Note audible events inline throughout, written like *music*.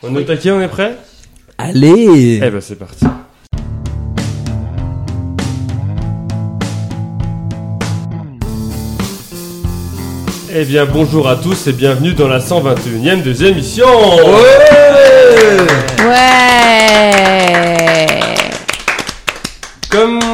On est taquet, on est prêt? Allez. Eh ben c'est parti. Eh bien bonjour à tous et bienvenue dans la 121ème des émissions. Ouais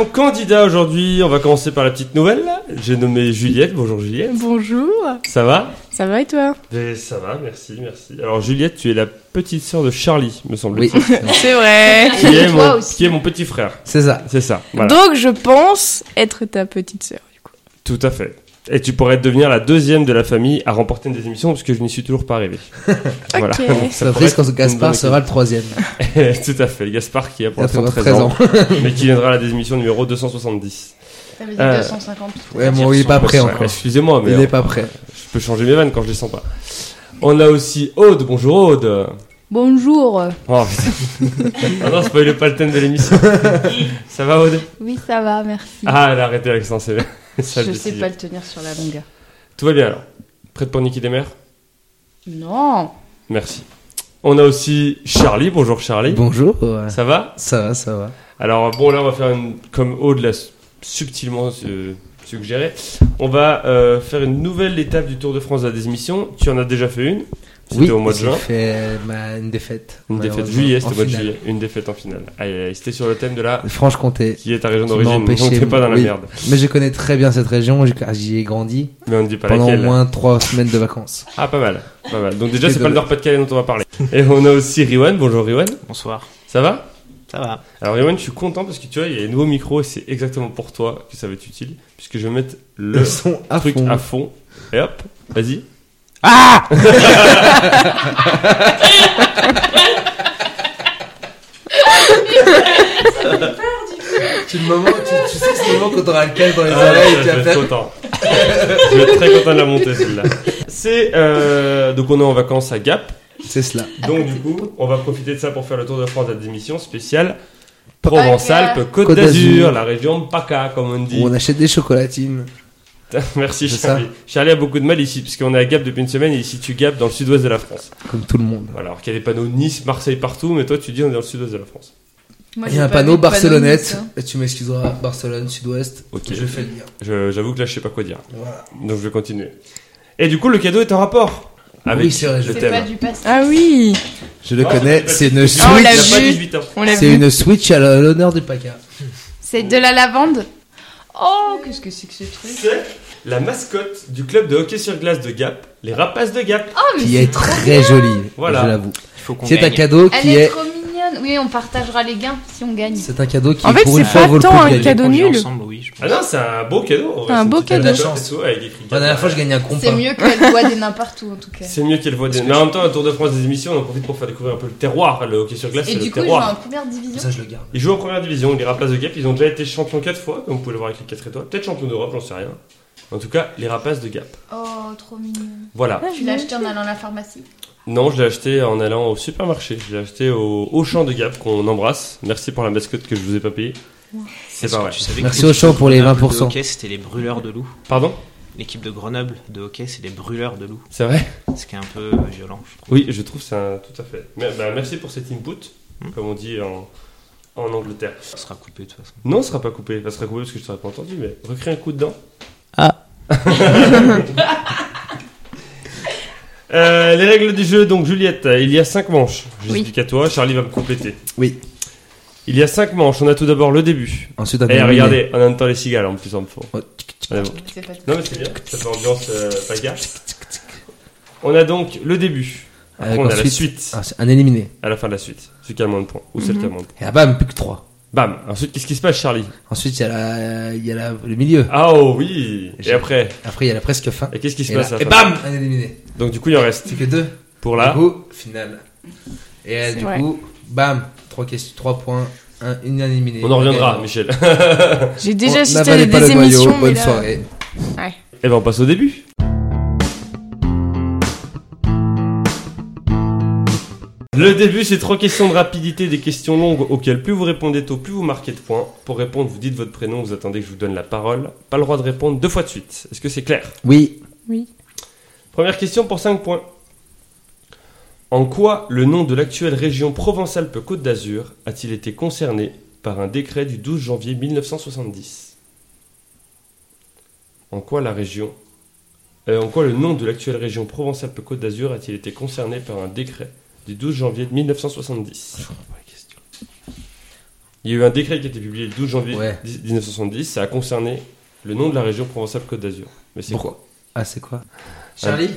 Comme candidat aujourd'hui, on va commencer par la petite nouvelle. J'ai nommé Juliette. Bonjour Juliette. Bonjour Ça va? Ça va et toi? Ben, Ça va, merci, merci. Alors Juliette, tu es la petite sœur de Charlie, me Oui, semble-t-il. *laughs* C'est vrai Qui, est toi mon, aussi. qui est mon petit frère. c'est ça. C'est ça, voilà. Donc je pense être ta petite sœur du coup. Tout à fait. Et tu pourrais devenir la deuxième de la famille à remporter une des émissions parce que je n'y suis toujours pas arrivé. *laughs* Voilà. Ok. Donc, ça pourrait quand Gaspard sera le troisième. *laughs* Tout à fait. Gaspard qui a pour Il a l'instant 13 13 ans, mais qui viendra à la désémission numéro 270. Ça veut dire Euh, 250. Ouais, bon, il est pas prêt encore. Excusez-moi, mais Il n'est pas prêt. je peux changer mes vannes quand je les sens pas. On a aussi Aude. Bonjour Aude. Bonjour. Oh, putain. *laughs* ah non, spoilez pas le thème de l'émission. ça va Aude? Oui, ça va, merci. Ah, elle a arrêté l'accent, c'est ça. *laughs* je sais pas le tenir sur la longueur. Tout va bien alors. Prête pour Niki des mers Non. Merci. On a aussi Charlie. Bonjour Charlie. Bonjour. ouais. Ça va? Ça va, ça va. Alors bon, là on va faire une, comme Aude l'a subtilement euh, suggéré, on va euh, faire une nouvelle étape du Tour de France à des émissions. Tu en as déjà fait une, c'était Oui, au mois de j'ai juin. fait ma- une défaite. Une défaite juillet, c'était en au mois de juillet. Une défaite en finale. Aïe, aïe, aïe, c'était sur le thème de la... Franche-Comté. Qui est ta région d'origine, donc t'es pas dans la oui. merde. Mais je connais très bien cette région, j'y- j'y ai grandi Mais on ne dit pas pendant au moins trois semaines de vacances. Ah, pas mal, pas mal. Donc déjà, c'est pas le Nord-Pas-de-Calais dont on va parler. Et on a aussi Riwan. Bonjour Riwan. Bonsoir. Ça va? Ça va. Alors Riwan, je suis content parce que tu vois, il y a un nouveau micro et c'est exactement pour toi que ça va être utile. Puisque je vais mettre le Le son à truc fond. à fond. Et hop, vas-y. C'est le moment, tu, tu sais que c'est le moment quand t'auras le calme dans les Ah, oreilles, je tu vas vais être faire. content. je vais être très content de la monter celle-là. C'est euh, donc on est en vacances à Gap. C'est cela. Donc du coup, on va profiter de ça pour faire le tour de France à des émissions spéciales Provence-Alpes, Côte, Côte d'Azur, d'Azur. la région de PACA comme on dit. Où on achète des chocolatines. *laughs* Merci C'est Charlie. Charlie a beaucoup de mal ici puisqu'on est à Gap depuis une semaine et ici tu Gap dans le sud-ouest de la France. Comme tout le monde. Voilà, alors qu'il y a des panneaux Nice, Marseille partout, mais toi tu dis on est dans le sud-ouest de la France. Moi, Il y a un panneau Barcelonnette. Nice, hein. Et tu m'excuseras, Barcelone, sud-ouest. Ok. Je fais le lien. Je- J'avoue que là je sais pas quoi dire. Voilà. Donc je vais continuer. Et du coup le cadeau est en rapport avec Oui, c'est vrai, je le thème. pas du passé. Ah oui Je le connais, c'est une Switch. pas vu. 18 ans. On l'a C'est une Switch à l'honneur du PACA. C'est de la lavande Oh, qu'est-ce que c'est que ce truc? C'est la mascotte du club de hockey sur glace de Gap, les Rapaces de Gap. Oh, mais Qui c'est est très bien. jolie. Voilà. Je l'avoue. C'est un cadeau Elle qui est est. trop mignonne. Oui, on partagera les gains si on gagne. C'est un cadeau qui En fait, pour c'est une fois pas vaut le tant coup un cadeau nul. ensemble, oui. Ah non, c'est un beau cadeau. C'est un beau cadeau. La chance. tout, avec La dernière fois, je gagnais un C'est compas. mieux qu'elle voit des n'importe où en tout cas. C'est mieux qu'elle voit des. Mais en même temps, un Tour de France des émissions, on en profite pour faire découvrir un peu le terroir. Le hockey sur glace, Et c'est du le coup, ils jouent en terroir. première division. Ça, je le garde. Ils jouent en première division, les Rapaces de Gap. Ils ont déjà été champions 4 fois, comme vous pouvez le voir avec les 4 étoiles. Peut-être champions d'Europe, j'en sais rien. En tout cas, les Rapaces de Gap. Oh, trop mignon. Voilà. Tu l'as acheté en allant à la pharmacie? Non, je l'ai acheté en allant au supermarché. Je l'ai acheté au Auchan de Gap, qu'on embrasse. Merci pour la mascotte que je vous ai pas payée. C'est pas vrai. Tu savais Merci que au l'équipe champ de pour les Grenoble 20%. De hockey, c'était les brûleurs de loups? Pardon? L'équipe de Grenoble de hockey, c'est les brûleurs de loups. C'est vrai? Ce qui est un peu violent, je trouve. Oui, je trouve ça tout à fait. Mais- bah, merci pour cet input, Hmm. comme on dit en, en Angleterre. Ça sera coupé de toute façon. Non, ce sera pas coupé. Ça sera coupé parce que je t'aurais pas entendu, mais recrée un coup dedans. Ah. Euh, les règles du jeu, donc Juliette, il y a 5 manches. Oui. J'explique à toi, Charlie va me compléter. Oui. Il y a 5 manches, on a tout d'abord le début. Ensuite, un Et éliminé. regardez, on entend les cigales en plus en fond. Ouais. On est bon. C'est pas Non mais c'est bien, ça fait ambiance euh, paga. On a donc le début. Après, Avec on a la ensuite- suite, Ah, c'est un éliminé. à la fin de la suite. Celui qui a le moins de points, ou celle qui a le moins de points. Et ah, bam, plus que 3. Bam Ensuite, qu'est-ce qui se passe, Charlie? Ensuite, il y a, la, il y a la- le milieu. Ah oh oui Et après? Après, il y a la presque fin. Et qu'est-ce qui se Et, passe là- à la et bam, un éliminé. Donc du coup, il en reste. C'est que deux. Pour là, Du coup, finale. Et euh, du vrai. coup, bam, 3 questions, 3 points, un, une éliminé. on en reviendra. Michel. J'ai déjà On assisté à n'avalait des noyau. émissions. Bonne là- soirée. Et ben on passe au début. Le début, c'est trois questions de rapidité, des questions longues auxquelles plus vous répondez tôt, plus vous marquez de points. Pour répondre, vous dites votre prénom, vous attendez que je vous donne la parole. Pas le droit de répondre deux fois de suite. Est-ce que c'est clair? Oui. Oui. Première question pour 5 points. En quoi le nom de l'actuelle région Provence-Alpes-Côte d'Azur a-t-il été concerné par un décret du 12 janvier 1970 En quoi la région euh, En quoi le nom de l'actuelle région Provence-Alpes-Côte d'Azur a-t-il été concerné par un décret du 12 janvier 1970 Il y a eu un décret qui a été publié le 12 janvier Ouais. 1970, ça a concerné le nom de la région Provence-Alpes-Côte d'Azur. Mais c'est Pourquoi quoi Ah, c'est quoi Charlie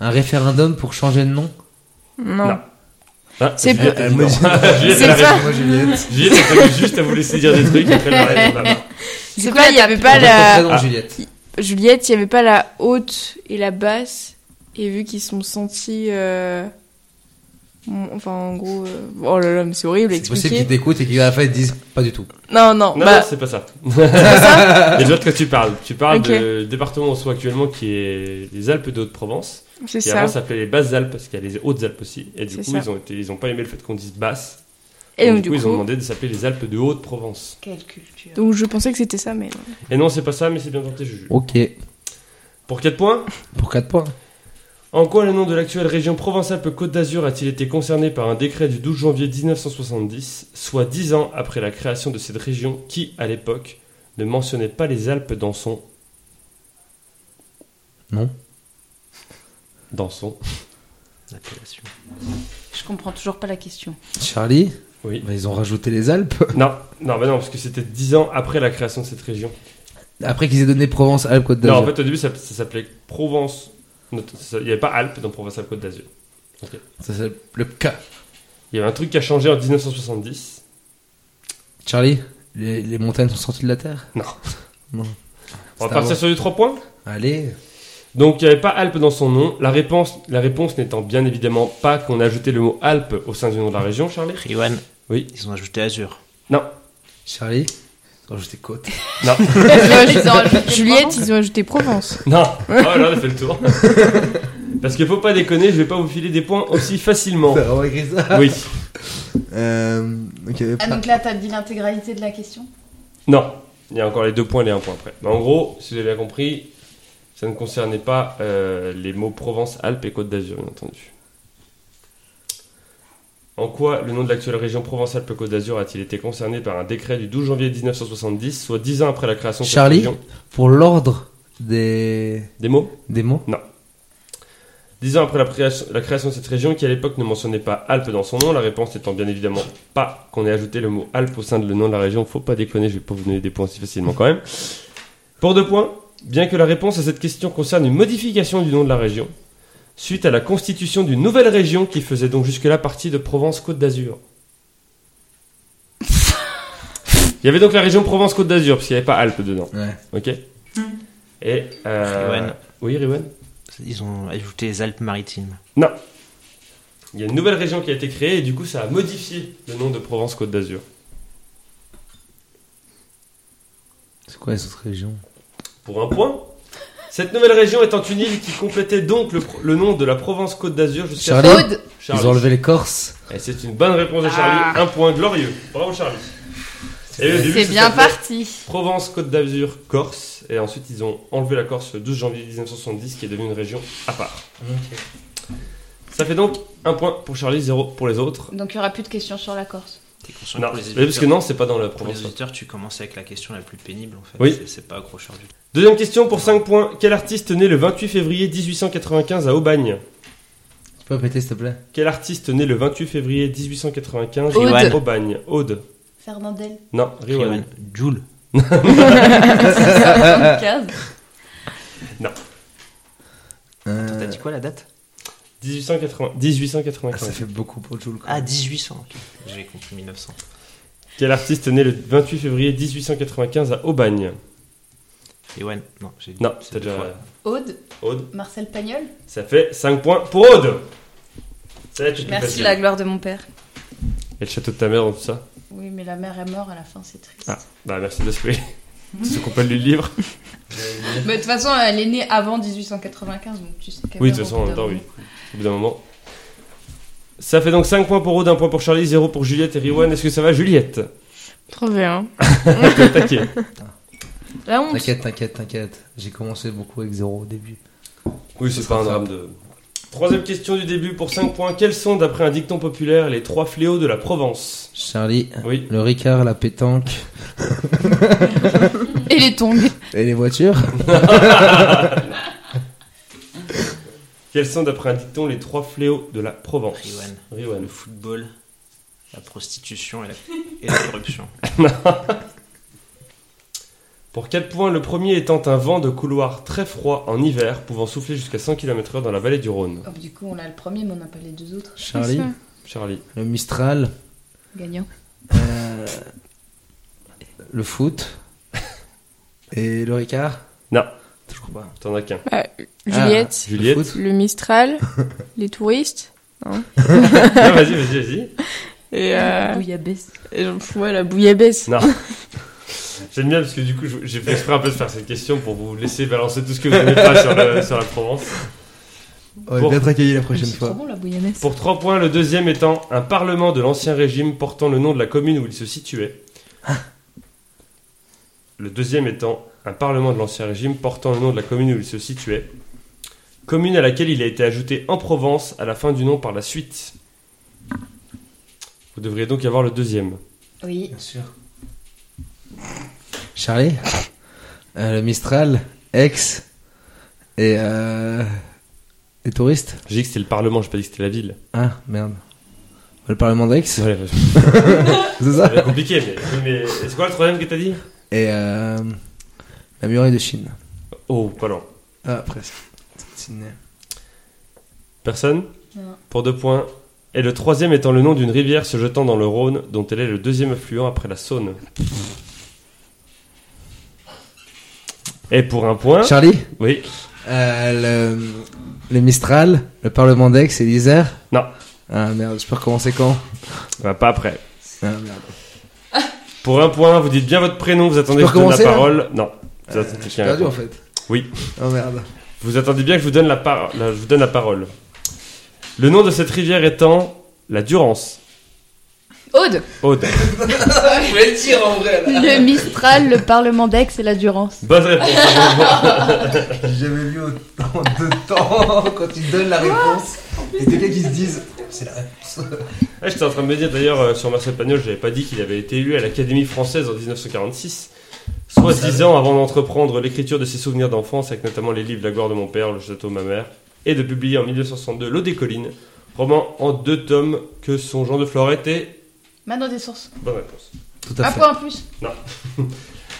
Un référendum pour changer de nom Non. Non. Ah, C'est Juliette, pas- elle dit non. moi, Juliette, C'est elle a pas- raison. Moi, Juliette. Juliette, elle juste à vous laisser dire des trucs, après elle. *laughs* C'est là, il y t'as avait pas la. prénom, Ah. Juliette. Juliette, il y avait pas la haute et la basse. Et vu qu'ils se sont sentis. euh, Enfin, en gros. euh, Oh là là, mais c'est horrible C'est possible qu'ils t'écoutent et qu'ils à la fin ils te disent pas du tout. Non, non, Non, bah. non, c'est pas ça. Et de l'autre que tu parles. Tu parles Ok. du département où on se trouve actuellement qui est les Alpes de Haute-Provence, c'est qui ça. avant s'appelait les Basses-Alpes parce qu'il y a les Hautes-Alpes aussi. Et du coup, ça. ils ont, été, ils ont pas aimé le fait qu'on dise Basses. Et donc, du coup, du ils ont coup. demandé de s'appeler les Alpes de Haute-Provence. Quelle culture. Donc, je pensais que c'était ça, mais. non. Et non, c'est pas ça, mais c'est bien tenté, Juju. Ok. Pour 4 points, Pour 4 points. En quoi le nom de l'actuelle région Provence-Alpes-Côte d'Azur a-t-il été concerné par un décret du 12 janvier 1970, soit 10 ans après la création de cette région qui, à l'époque, ne mentionnait pas les Alpes dans son. Non. Dans son. L'appellation. Je comprends toujours pas la question. Charlie Oui. Bah, Ils ont rajouté les Alpes. *laughs* Non, non, bah non, parce que c'était 10 ans après la création de cette région. Après qu'ils aient donné Provence, Alpes, Côte Non, d'Azur. en fait, au début, ça, ça s'appelait Provence. Il n'y avait pas Alpes dans Provence-Alpes-Côte d'Azur. Ça, c'est le cas. Il y avait un truc qui a changé en 1970. Charlie les, les montagnes sont sorties de la Terre? Non. *laughs* Non. On va partir sur les 3 points? Allez. Donc, il n'y avait pas Alpes dans son nom. La réponse, la réponse n'étant bien évidemment pas qu'on a ajouté le mot Alpes au sein du nom de la région, Charlie. Riwan. Oui. Ils ont ajouté Azur. Non, Charlie rajouté Côte. *laughs* non, Ils ont ajouté Juliette, Provence. ils ont ajouté Provence. non. Oh là, on a fait le tour. *laughs* Parce qu'il faut pas déconner, je vais pas vous filer des points aussi facilement. T'as vraiment écrit ça Oui. Euh. Ok. Ah, donc là, t'as dit l'intégralité de la question? Non, il y a encore les deux points et les un point après. Mais en gros, si vous avez bien compris, ça ne concernait pas euh, les mots Provence, Alpes et Côte d'Azur, bien entendu. En quoi le nom de l'actuelle région Provence-Alpes-Côte d'Azur a-t-il été concerné par un décret du 12 janvier 1970, soit 10 ans après la création de cette Charlie région Pour l'ordre des. Des mots des mots 10 ans après la, création- la création de cette région, qui à l'époque ne mentionnait pas Alpes dans son nom, la réponse étant bien évidemment pas qu'on ait ajouté le mot Alpes au sein de le nom de la région. Faut pas déconner, je vais pas vous donner des points si facilement quand même. Pour deux points, bien que la réponse à cette question concerne une modification du nom de la région, suite à la constitution d'une nouvelle région qui faisait donc jusque-là partie de Provence-Côte d'Azur. Il y avait donc la région Provence-Côte d'Azur, parce qu'il n'y avait pas Alpes dedans. Ouais. Ok Et. Euh... Riwan. Oui, Riwan Ils ont ajouté les Alpes-Maritimes. Il y a une nouvelle région qui a été créée et du coup ça a modifié le nom de Provence-Côte d'Azur. C'est quoi les autres régions? Pour un point, cette nouvelle région étant une île qui complétait donc le, pro- le nom de la Provence-Côte d'Azur jusqu'à... Charlie Aude Charlie. Ils ont enlevé les Corses. Et c'est une bonne réponse de Charlie, Ah. un point glorieux. Bravo Charlie. Et au début, C'est ça bien s'appelait parti. Provence-Côte d'Azur, Corse. Et ensuite ils ont enlevé la Corse le 12 janvier 1970 qui est devenue une région à part. Ça fait donc un point pour Charlie, zéro pour les autres. Donc il n'y aura plus de questions sur la Corse. Non, pour les parce que non, c'est pas dans la Pour les Provence. auditeurs, tu commences avec la question la plus pénible en fait. Oui. C'est- pas accrocheur du tout. Deuxième question pour 5 points. Quel artiste né le 28 février 1895 à Aubagne? Tu peux répéter s'il te plaît? Quel artiste né le 28 février 1895 Aude. à Aubagne Aude. Fernandel. Non, Riwan. Riwan. Joule. *laughs* *laughs* 75. Euh, T'as dit quoi la date? 1880 ah, 1895. Ça fait beaucoup pour Jules. Ah, 1800. ok. J'ai compris 1900. Quel artiste né le 28 février 1895 à Aubagne? Riwan. Non, j'ai dit. Non, c'est déjà. Aude. Aude. Marcel Pagnol. Ça fait 5 points pour Aude. Ça plus Merci la gloire de mon père. Et le château de ta mère dans tout ça? Oui, mais la mère est morte à la fin, c'est triste. Ah, bah merci de spoiler. Ceux qui ont pas lu le livre. *laughs* Mais de toute façon, elle est née avant 1895, donc tu sais qu'elle Oui, de toute façon, en même temps, oui. moment. Au bout d'un moment. Ça fait donc 5 points pour Aude, 1 point pour Charlie, 0 pour Juliette et Riwan. Est-ce que ça va, Juliette? Trop bien. *laughs* Attaqué. *laughs* La honte. T'inquiète, t'inquiète, t'inquiète. J'ai commencé beaucoup avec zéro au début. Oui, c'est pas un drame de. Troisième question du début pour 5 points. Quels sont, d'après un dicton populaire, les trois fléaux de la Provence? Charlie, Oui. le Ricard, la pétanque Et les tongs. Et les voitures. *laughs* Quels sont, d'après un dicton, les trois fléaux de la Provence Riwan. Riwan. Le football, la prostitution et la, et la corruption. *laughs* Pour 4 points, le premier étant un vent de couloir très froid en hiver, pouvant souffler jusqu'à 100 km/h dans la vallée du Rhône. Oh, du coup, on a le premier, mais on n'a pas les deux autres. Charlie. Charlie. le Mistral, Gagnant. euh, le foot et le Ricard. Non. Toujours pas. T'en as qu'un. Juliette, Juliette. Le foot. le Mistral, *laughs* les touristes. *laughs* Non, vas-y, vas-y, vas-y. Et, euh, Bouillabaisse. et j'en fous, ouais, la bouillabaisse. Non. *laughs* J'aime bien parce que du coup, j'ai fait exprès un peu de faire cette question pour vous laisser balancer tout ce que vous n'aimez pas sur, le- sur la Provence. On va Bon. bien accueilli la prochaine trop fois. bon la. Pour 3 points, le deuxième étant un parlement de l'ancien régime portant le nom de la commune où il se situait. Le deuxième étant un parlement de l'ancien régime portant le nom de la commune où il se situait. Commune à laquelle il a été ajouté en Provence à la fin du nom par la suite. Vous devriez donc y avoir le deuxième. Oui. Bien sûr. Charlie, euh, le Mistral, Aix et euh, les touristes. J'ai dit que c'était le parlement, j'ai pas dit que c'était la ville. Ah merde. Le Parlement d'Aix, *laughs* c'est Ouais, ça c'est compliqué, mais, mais c'est quoi le troisième que t'as dit? Et euh, la muraille de Chine. Oh, pas loin. Ah presque. Sydney. Personne Non. Pour deux points. Et le troisième étant le nom d'une rivière se jetant dans le Rhône, dont elle est le deuxième affluent après la Saône. Et pour un point. Charlie, Oui. euh, le, le Mistral, le Parlement d'Aix et l'Isère. Non. Ah merde, je peux recommencer quand? Bah, pas après. Ah merde. Pour un point, vous dites bien votre prénom, vous attendez que je vous donne la parole. Non. Vous Euh, perdu en fait. Oui. Oh merde. Vous attendez bien que je vous donne la, par- la- je vous donne la parole. Le nom de cette rivière étant la Durance. Aude. Aude. *laughs* Je voulais le dire en vrai Le Mistral, le Parlement d'Aix et la Durance. Bonne réponse. *laughs* J'ai jamais vu autant de temps quand ils donnent la réponse. Et des gars qui se disent c'est la réponse. Ah, J'étais en train de me dire d'ailleurs euh, sur Marcel Pagnol, j'avais pas dit qu'il avait été élu à l'Académie française en 1946, soit dix ans avant d'entreprendre l'écriture de ses souvenirs d'enfance, avec notamment les livres La gloire de mon père, Le château de ma mère, et de publier en 1962 L'eau des collines, roman en deux tomes que son Jean de Florette est. Maintenant des sources. Bonne réponse. Tout à Un fait. point en plus. *laughs*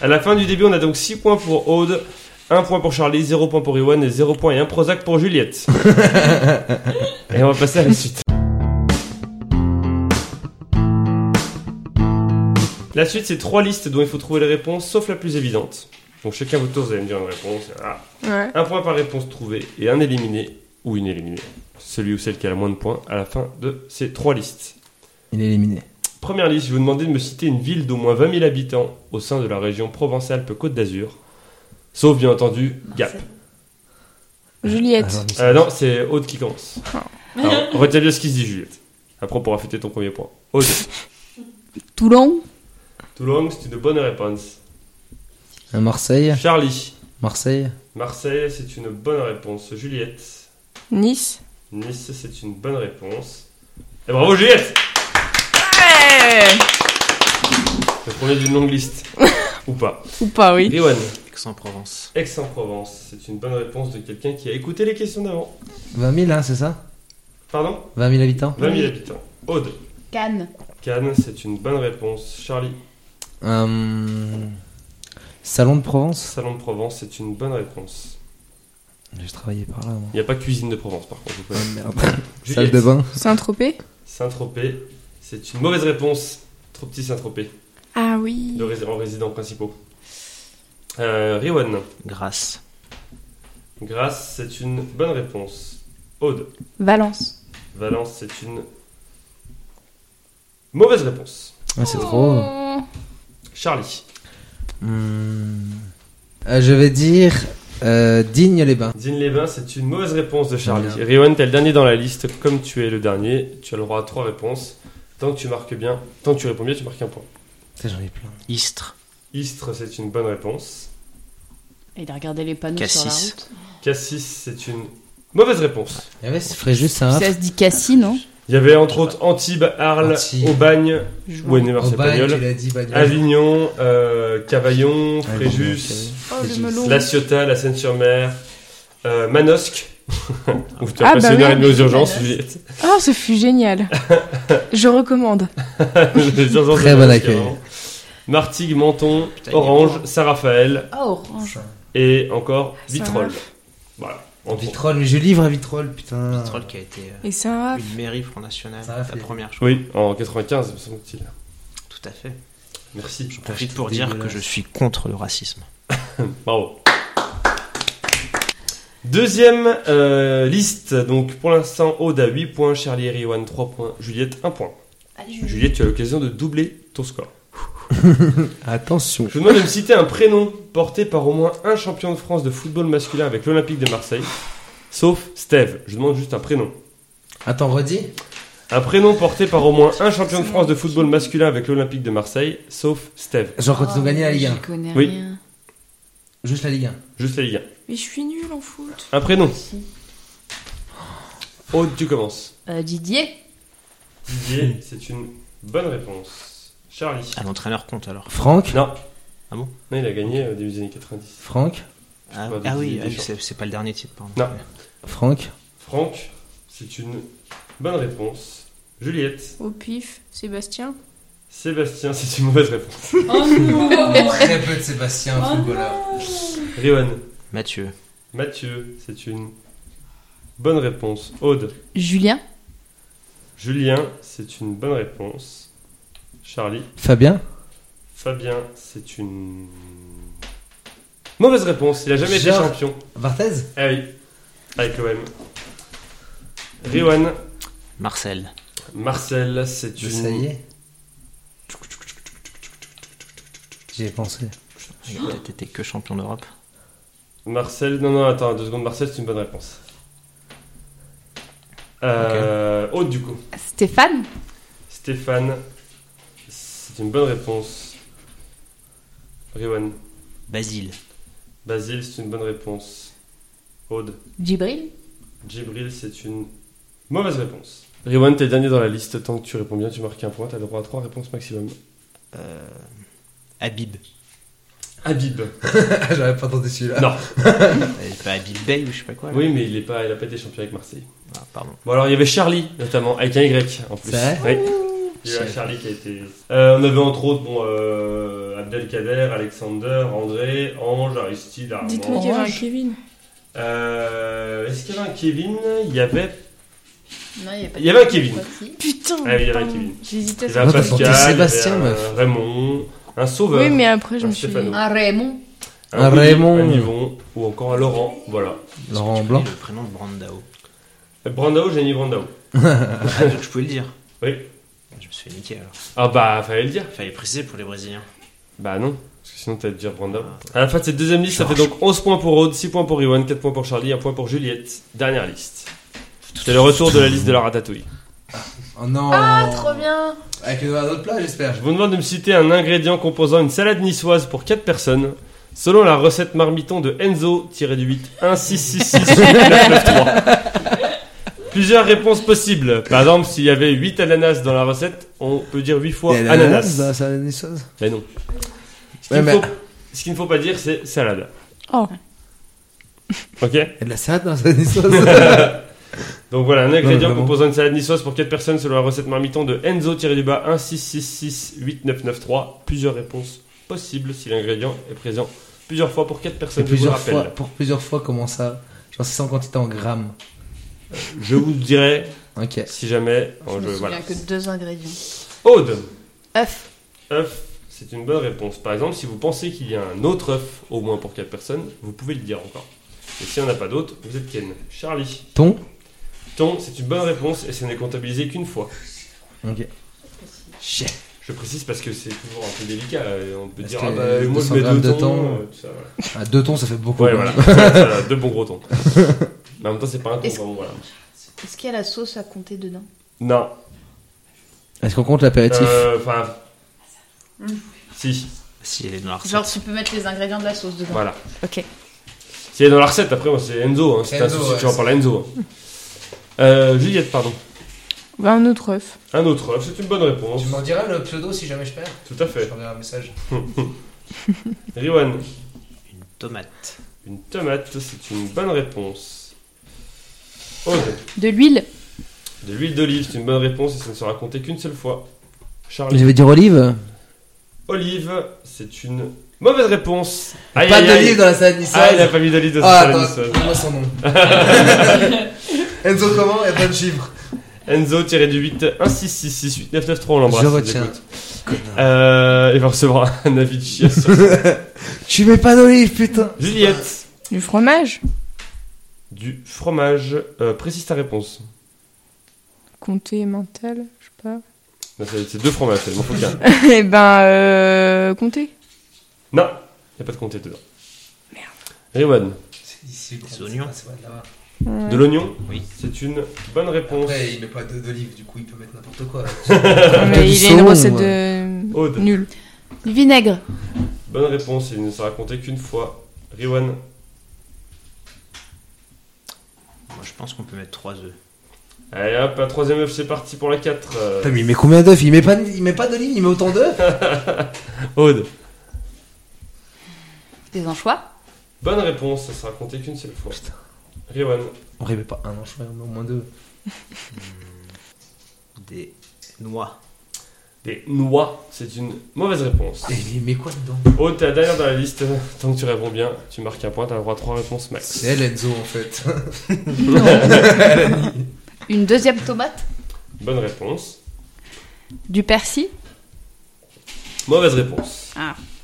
À la fin du début, on a donc 6 points pour Aude, 1 point pour Charlie, 0 point pour Iwan et 0 point et 1 Prozac pour Juliette. *laughs* et on va passer à la suite. La suite, c'est trois listes dont il faut trouver les réponses, sauf la plus évidente. Donc chacun votre tour, vous allez me dire une réponse. Ah. Ouais. Un point par réponse trouvée et un éliminé ou une éliminée. Celui ou celle qui a le moins de points à la fin de ces trois listes. Il est éliminé. Première liste, je vais vous demander de me citer une ville d'au moins 20 000 habitants au sein de la région Provence-Alpes-Côte d'Azur. Sauf bien entendu Gap. Juliette. Alors, Euh, non, c'est Aude qui commence. Alors, retiens bien ce qui se dit, Juliette. Après, on pourra fêter ton premier point. Aude. Toulon. Toulon, c'est une bonne réponse. Un Marseille. Charlie. Marseille. Marseille, c'est une bonne réponse. Juliette. Nice. Nice, c'est une bonne réponse. Et bravo, Juliette Ouais Le premier d'une longue liste. *laughs* Ou pas. Ou pas, oui. Riwan. Aix-en-Provence. Aix-en-Provence, c'est une bonne réponse de quelqu'un qui a écouté les questions d'avant. 20 000, hein, c'est ça? Pardon? 20 000 habitants 20 000 Oui. habitants. Aude. Cannes. Cannes, c'est une bonne réponse. Charlie. Euh, Salon de Provence? Salon de Provence, c'est une bonne réponse. J'ai travaillé par là, moi. Il n'y a pas cuisine de Provence, par contre. Ah, merde. Juliette. Salle de bain Saint-Tropez? Saint-Tropez, c'est une mauvaise réponse. Trop petit Saint-Tropez, Ah oui. de rés- en résidents principaux. Euh, Riwan. Grasse. Grasse, c'est une bonne réponse. Aude. Valence. Valence, c'est une mauvaise réponse. Ah, c'est trop. Oh. Charlie. Hmm. Euh, je vais dire euh, Digne-les-Bains. Digne-les-Bains, c'est une mauvaise réponse de Charlie. Riwan, t'es le dernier dans la liste. Comme tu es le dernier, tu as le droit à trois réponses. Tant que tu marques bien, tant que tu réponds bien, tu marques un point. J'en ai plein. Istres. Istres, c'est une bonne réponse. Et il a regardé les panneaux sur la Cassis. route. Cassis, c'est une Mauvaise réponse. Eh ouais, c'est un Ça se dit Cassis, non Il y avait entre autres Antibes, Arles, Antibes. Aubagne, ou espagnol, Bagnols. Avignon, euh, Cavaillon, Fréjus, Oh. La Ciotat, La Seine-sur-Mer, euh, Manosque. *laughs* Où tu as Ah, passé bah une heure et oui. demie aux urgences, Juliette. Oh, ce fut génial. *laughs* Je recommande. *laughs* Les urgences Très bon accueil. Martigues, Menton, Putain, Orange. Saint-Raphaël Ah, orange. et encore. Vitrolles. Voilà. En Vitrolles, mais je livre à Vitrolles, putain. Vitrolles qui a été euh, Et raf. une mairie Front National, Ça va, la première, je crois. Oui, en 95, me semble-t-il. Tout à fait. Merci. J'en profite pour dire que je suis contre le racisme. Bravo. Deuxième euh, liste, donc pour l'instant Aude à 8 points, Charlie et Riwan 3 points, Juliette 1 point. Juliette, tu as l'occasion de doubler ton score. *laughs* Attention. Je vous demande de me citer un prénom porté par au moins un champion de France de football masculin avec l'Olympique de Marseille, sauf Steve. Je demande juste un prénom. Attends, redis. Un prénom porté par au moins un champion de France de football masculin avec l'Olympique de Marseille, sauf Steve. Genre quand ils ont gagné la Ligue 1. Je connais Oui. rien. Juste la Ligue 1. Juste la Ligue 1. Mais je suis nulle en foot. Un prénom. Aude, tu commences. Euh, Didier Didier, c'est une bonne réponse. Charlie. Ah, l'entraîneur compte alors. Franck Non. Ah bon? Non, il a gagné au début des années 90. Franck Ah, pas ah oui, ah c'est c'est pas le dernier titre, pardon. Non. Franck Franck, c'est une bonne réponse. Juliette. Au pif, Sébastien. Sébastien, c'est une mauvaise réponse. Très peu de Sébastien, footballeur. Riwan. Mathieu. Mathieu, c'est une bonne réponse. Aude. Julien Julien, c'est une bonne réponse. Charlie. Fabien Fabien, c'est une mauvaise réponse. Il a jamais été champion. Barthez Ah oui, avec l'OM. Riwan. Marcel. Marcel, c'est une. Ça y est. J'y ai pensé. Été que champion d'Europe. Marcel, non, non, attends, deux secondes. Marcel, c'est une bonne réponse. Euh, Aude, du coup. Stéphane? Stéphane, c'est une bonne réponse. Riwan. Basile. Basile, c'est une bonne réponse. Aude. Djibril? Djibril, c'est une mauvaise réponse. Riwan, t'es le dernier dans la liste. Tant que tu réponds bien, tu marques un point. T'as le droit à trois réponses maximum. Euh, Habib. Habib. *laughs* J'aurais pas tenté celui-là. Non. *laughs* Euh, pas Habib Bey ou je sais pas quoi. là Oui, mais il, est pas, il a pas été champion avec Marseille. Ah, pardon. Bon, alors il y avait Charlie, notamment, avec un Y en plus. C'est vrai Oui. Il y a Charlie qui a été. Euh, on avait entre autres bon, euh, Abdelkader, Alexander, André, Ange, Aristide, Dites-moi Armand. qu'il y avait un. Kevin. Euh, Est-ce qu'il y avait un Kevin? Il y avait. Non, il y, pas Il y avait un Kevin. Putain. Ah il y avait un. Kevin. J'hésitais Il y à avait un Pascal, Sébastien, il y avait meuf. un Raymond, un Sauveur, Oui, mais après, je un me suis. Stéphano. Un Raymond Un Willy, Raymond. un Yvon, ou encore un Laurent. Voilà. Laurent Blanc. le prénom de Brandao. Brandao, Jenny Brandao. *laughs* Ah, donc je pouvais le dire. Oui. Je me suis fait niquer alors. Ah bah, fallait le dire. Fallait préciser pour les Brésiliens. Bah non, parce que sinon t'allais te dire Brandao. À la fin de cette deuxième liste, ça fait donc 11 points pour Aude, 6 points pour Riwan, 4 points pour Charlie, 1 point pour Juliette. Dernière liste. C'est le retour de la liste de la ratatouille. Oh non Ah, trop bien Avec un autre plat, j'espère. Je vous demande de me citer un ingrédient composant une salade niçoise pour 4 personnes, selon la recette marmiton de Enzo-du-8 1666 Plusieurs réponses possibles. Par exemple, s'il y avait 8 ananas dans la recette, on peut dire 8 fois Il y a ananas. l'ananas dans la salade niçoise Mais non. Ce Ouais, qu'il mais- faut, ce qu'il ne faut pas dire, c'est salade. Oh. Ok Il y a de la salade dans la salade niçoise *laughs* Donc voilà, un ingrédient composant une salade niçoise pour 4 personnes selon la recette marmiton de Enzo-du-bas 16668993. Plusieurs réponses possibles si l'ingrédient est présent plusieurs fois pour 4 Et personnes. Je vous plusieurs rappelle. fois, pour plusieurs fois, comment ça Je pense que c'est en quantité en grammes. Je vous dirai Ok. si jamais. Je me je- voilà. que de deux ingrédients. Aude, œuf. œuf, c'est une bonne réponse. Par exemple, si vous pensez qu'il y a un autre œuf au moins pour 4 personnes, vous pouvez le dire encore. Et si on n'a pas d'autre, vous êtes Ken. Charlie, Thon thon, c'est une bonne réponse et ça n'est comptabilisé qu'une fois. Ok. Je précise parce que c'est toujours un peu délicat. euh, On peut Parce dire, que ah bah, moi je 200 mets grammes deux de thon. euh, tout ça, voilà. Ah, deux thons, ça fait beaucoup. Ouais, voilà. *laughs* deux bons gros thons. Mais en même temps, c'est pas un thon. Est-ce- vraiment, voilà. Est-ce qu'il y a la sauce à compter dedans? Non. Est-ce qu'on compte l'apéritif? Euh, Enfin. Hmm. Si, Si elle est dans la recette. Genre, tu peux mettre les ingrédients de la sauce dedans. voilà. Ok. C'est dans la recette, après, moi, c'est Enzo. Hein. C'est un Enzo, souci, ouais, tu vas c'est- parler Enzo. hein. Euh, Juliette, pardon. Bah, un autre œuf. Un autre œuf, c'est une bonne réponse. Tu m'en diras le pseudo si jamais je perds Tout à Je fait. t'enverrai un message. *laughs* Riwan, Une tomate. une tomate, c'est une bonne réponse. Aude, De l'huile. de l'huile d'olive, c'est une bonne réponse et ça ne sera compté qu'une seule fois. Charlie, Je vais dire olive. olive, c'est une mauvaise réponse. Aïe, Pas d'olive dans la salade niçoise. Ah, il a pas mis d'olive dans sa Ah, salade attends, niçoise. donne-moi son nom. *laughs* Enzo comment? Il y a pas de chiffres. Enzo tiré du 8 1666 8993 on l'embrasse. Je il retiens. Euh, il va recevoir *laughs* un avis de chiasse. *laughs* Tu mets pas d'olive, putain. Juliette, Du fromage? du fromage. Euh, précise ta réponse. Comté mental, je sais pas. C'est c'est deux fromages, il m'en faut qu'un. *laughs* Eh ben, euh, comté. Non, il n'y a pas de comté dedans. Merde. Riwan, C'est ici, Des c'est oignons. pas- c'est pas de là-bas. Ouais. de l'oignon Oui. C'est une bonne réponse. Après, il met pas de- d'olive, du coup, il peut mettre n'importe quoi. *laughs* Ouais, mais il a une recette de Aude, nul. Du vinaigre. bonne réponse, il ne sera compté qu'une fois. Riwan, Moi, je pense qu'on peut mettre 3 œufs. allez hop, un troisième œuf, c'est parti pour la 4. Putain, mais il met combien d'œufs? Il met pas, il met pas d'olive, il met autant d'œufs? *laughs* Aude, Des anchois. bonne réponse, ça sera compté qu'une seule fois. Riwan, On met pas un anchois, on met au moins deux. Des noix. des noix, c'est une mauvaise réponse. Et il met quoi dedans? Aude, t'es la dernière dans la liste. Tant que tu réponds bien, tu marques un point, t'as le droit à 3 réponses max. C'est elle, Enzo, en fait. *laughs* Une deuxième tomate? Bonne réponse. Du persil? Mauvaise réponse.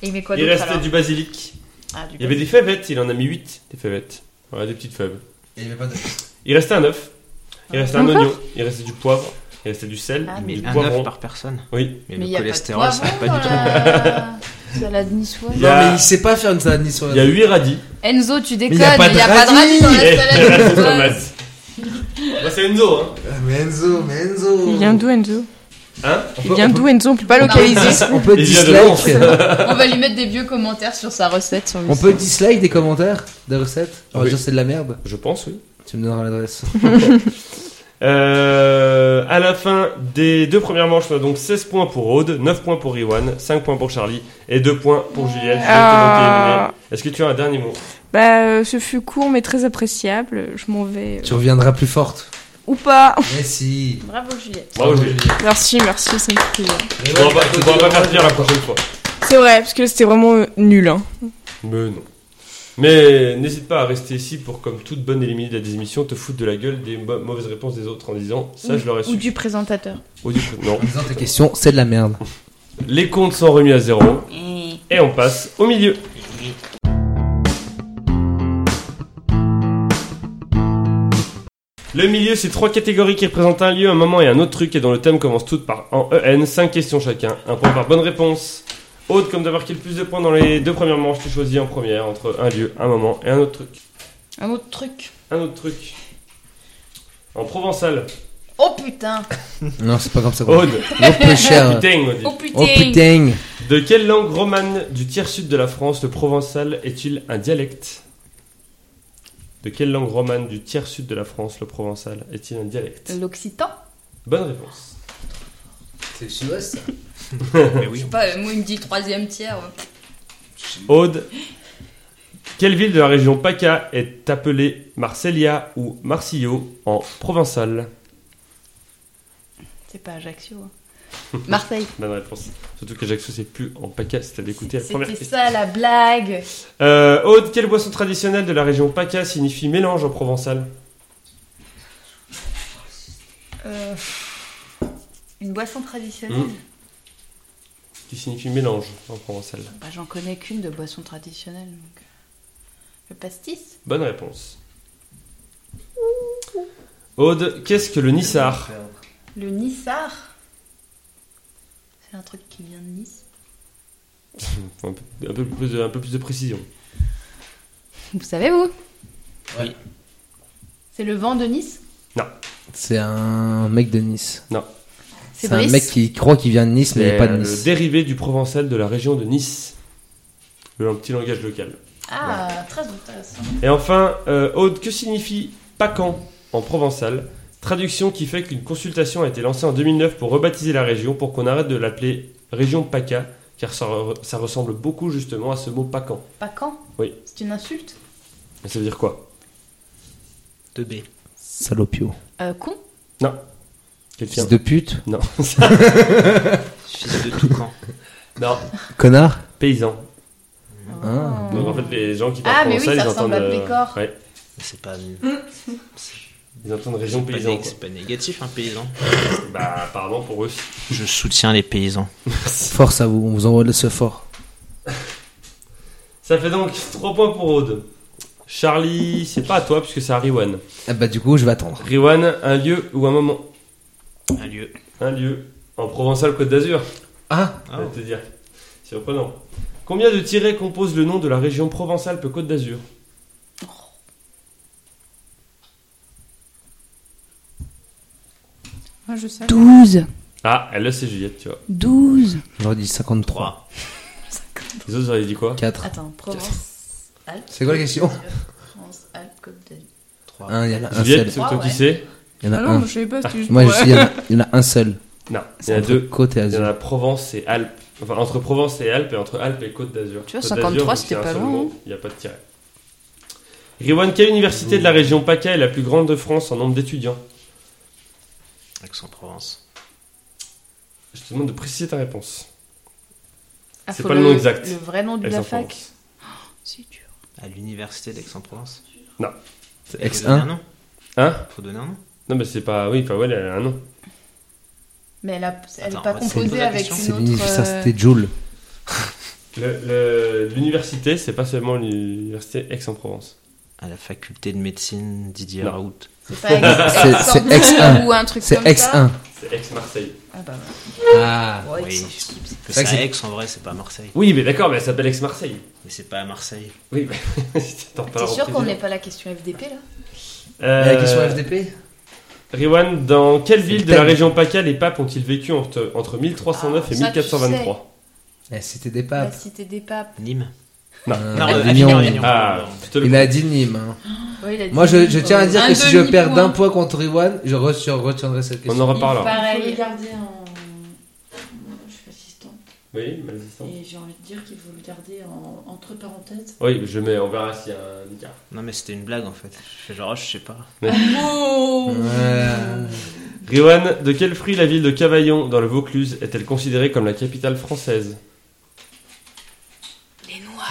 Et il met quoi Il d'autre restait alors? du basilic. Ah, du Il y avait des fèvettes, il en a mis 8 des fèvettes. Voilà, des petites fèves. Et il pas restait un œuf, il restait un oignon, il restait du poivre, il restait du sel, Ah, Mais du un poivron. œuf par personne. Oui. Mais, Mais il le y a cholestérol, pas de ça va pas du tout. la salade niçoise. Non, a- mais il sait pas faire une salade niçoise. Il y a 8 radis. Enzo, tu déconnes, il y a pas de il y a pas de radis dans la salade *laughs* niçoise. Bah, c'est Enzo, hein. Ah, Mais Enzo, mais Enzo. Il vient d'où Enzo? Hein Il vient d'où Enzo? On peut pas localiser. On peut dislike. On va lui mettre des vieux commentaires sur sa recette. Sur On peut dislike des commentaires de recettes? On va Oui. dire c'est de la merde. Je pense, oui. Tu me donneras l'adresse. *laughs* Euh, à la fin des deux premières manches, on a donc 16 points pour Aude, 9 points pour Iwan, 5 points pour Charlie et 2 points pour Juliette. Ah. Est-ce que tu as un dernier mot? Bah, euh, ce fut court mais très appréciable. Je m'en vais. euh, Tu reviendras plus forte. Ou pas. Mais si. Bravo Juliette. Bravo, Juliette. Merci, merci, ça me fait plaisir. Tu pourras pas, faire la prochaine fois. C'est vrai, parce que c'était vraiment nul. Hein. Mais non. Mais n'hésite pas à rester ici pour, comme toute bonne éliminée de la désémission, te foutre de la gueule des mauvaises réponses des autres en disant ça, je l'aurais Ou su. du présentateur. Ou du Non. En disant tes questions, c'est de la merde. Les comptes sont remis à zéro et on passe au milieu. Le milieu, c'est trois catégories qui représentent un lieu, un moment et un autre truc, et dont le thème commence toutes par en EN, 5 questions chacun, un point par bonne réponse. Aude, comme marqué le plus de points dans les deux premières manches, tu choisis en première entre un lieu, un moment et un autre truc. Un autre truc. Un autre truc. En provençal, Oh putain. *laughs* Non, c'est pas comme ça. Aude, Oh cher. putain, on dit. Oh putain. Oh putain. De quelle langue romane du tiers-sud de la France le provençal est-il un dialecte? De quelle langue romane du tiers-sud de la France le provençal est-il un dialecte? L'occitan. Bonne réponse. C'est le sud-ouest, ça. *laughs* Mais oui, Je sais pas, moi il me dit troisième tiers. Aude, quelle ville de la région PACA est appelée Marseilla ou Marsillo en provençal? C'est pas Ajaccio. hein. *laughs* Marseille. Bonne réponse. Surtout qu'Ajaccio c'est plus en PACA, si t'avais écouté la première C'était ça la blague. Euh, Aude, quelle boisson traditionnelle de la région PACA signifie mélange en provençal? Euh, Une boisson traditionnelle? Mm. Qui signifie mélange en provençal Bah, J'en connais qu'une de boisson traditionnelle. Donc... euh, Le pastis Bonne réponse. Aude, qu'est-ce que le nissar? Le Nissar? C'est un truc qui vient de Nice. un peu, un peu plus de, un peu plus de précision. Vous savez vous? Oui. C'est le vent de Nice? C'est un mec de Nice. C'est C'est un Brice? mec qui croit qu'il vient de Nice, mais il n'est pas de le Nice. dérivé du provençal de la région de Nice. Le un petit langage local. Ah, très intéressant. Et enfin, euh, Aude, que signifie PACAN en provençal? Traduction qui fait qu'une consultation a été lancée en 2009 pour rebaptiser la région, pour qu'on arrête de l'appeler région PACA, car ça, re- ça ressemble beaucoup justement à ce mot PACAN. Pas quand Oui. C'est une insulte? Et ça veut dire quoi? 2B. Salopio. euh, Con? Quelqu'un? Fils de pute? Non. *laughs* Fils de tout camp. non. Connard? Paysan. Ah. Donc en fait, les gens qui parlent Ah, mais oui, ça ils ressemble entendent. à Plécor. ouais, C'est pas, *laughs* ils entendent région paysan. c'est pas négatif, un paysan. *laughs* Bah, apparemment pour eux. Je soutiens les paysans. Force à vous, on vous envoie le ce fort. Ça fait donc 3 points pour Aude. Charlie, c'est pas à toi puisque c'est à Riwan. Ah bah du coup, je vais attendre. Riwan, un lieu ou un moment? Un lieu. Un lieu. En Provençal Côte d'Azur, Ah je vais te dire. Surprenant. Combien de tirets composent le nom de la région Provence-Alpes-Côte d'Azur? Moi, je sais. 12. Ah, elle le sait Juliette, tu vois. 12. J'aurais dit 53. 3. Les autres, j'aurais dit quoi 4. Attends, Provence, Alpes. C'est quoi la question France, Alpes, Côte d'Azur. 3. Un, il y en a un Juliette, seul. c'est toi qui sais Il y en a Ah non, un. je savais pas, c'était juste Moi, je dis, il y, en a- *laughs* il y en a un seul. Non, il y en a deux. Côte et Il y en Azur. a Provence et Alpes. Enfin, entre Provence et Alpes et entre Alpes et Côte d'Azur. Tu vois, Côte 53, d'Azur, vu c'était qu'il y a un pas seul loin, mot, Il n'y a pas de tiret. Riwan, quelle université de la région PACA est la plus grande de France en nombre d'étudiants? Aix-en-Provence. Je te demande de préciser ta réponse. Ah, C'est pas le nom exact. Le vrai nom de la fac. Aix-en-Provence. C'est dur. À l'université d'Aix-en-Provence. C'est Faut Aix. donner un un nom. Hein Faut donner un nom. Non, mais c'est pas. Oui, enfin, ouais, elle a un nom. Mais elle, a- elle est Attends, pas composée avec une C'est autre. l'université euh, de Joule. Le- le- L'université, c'est pas seulement l'université Aix-en-Provence. À la faculté de médecine Didier Non. Raoult. C'est pas C'est- Aix- c'est X1. ou un truc C'est comme ça. X1. C'est Aix-Marseille. Ah bah Ah. ouais. Oui. C'est à c'est- Aix en vrai, c'est pas à Marseille. Oui, mais d'accord, mais elle s'appelle Aix-Marseille. Mais c'est pas à Marseille. Oui, mais. *laughs* T'es sûr qu'on n'est pas la question FDP là? Euh, La question FDP Riwan, dans quelle C'est ville le de la région PACA les papes ont-ils vécu entre, entre 1309 Ah, et ça, tu 1423 Eh, C'était des La papes. cité des papes. Nîmes. Non. Avignon. Avignon. Ah, Il a dit Nîmes. hein. Dit Moi, je, je tiens à dire Un que si je perds d'un point contre Iwan, je re- je retiendrai cette On question. en reparlera. Pareil. Il faut le garder en. Je suis assistante. Oui, ma assistante. Et j'ai envie de dire qu'il faut le garder en... entre parenthèses. Oui, je mets, on verra s'il y a un écart. Non, mais c'était une blague en fait. Je genre, oh, je sais pas. Oh Ouais. Riwan, de quel fruit la ville de Cavaillon, dans le Vaucluse, est-elle considérée comme la capitale française?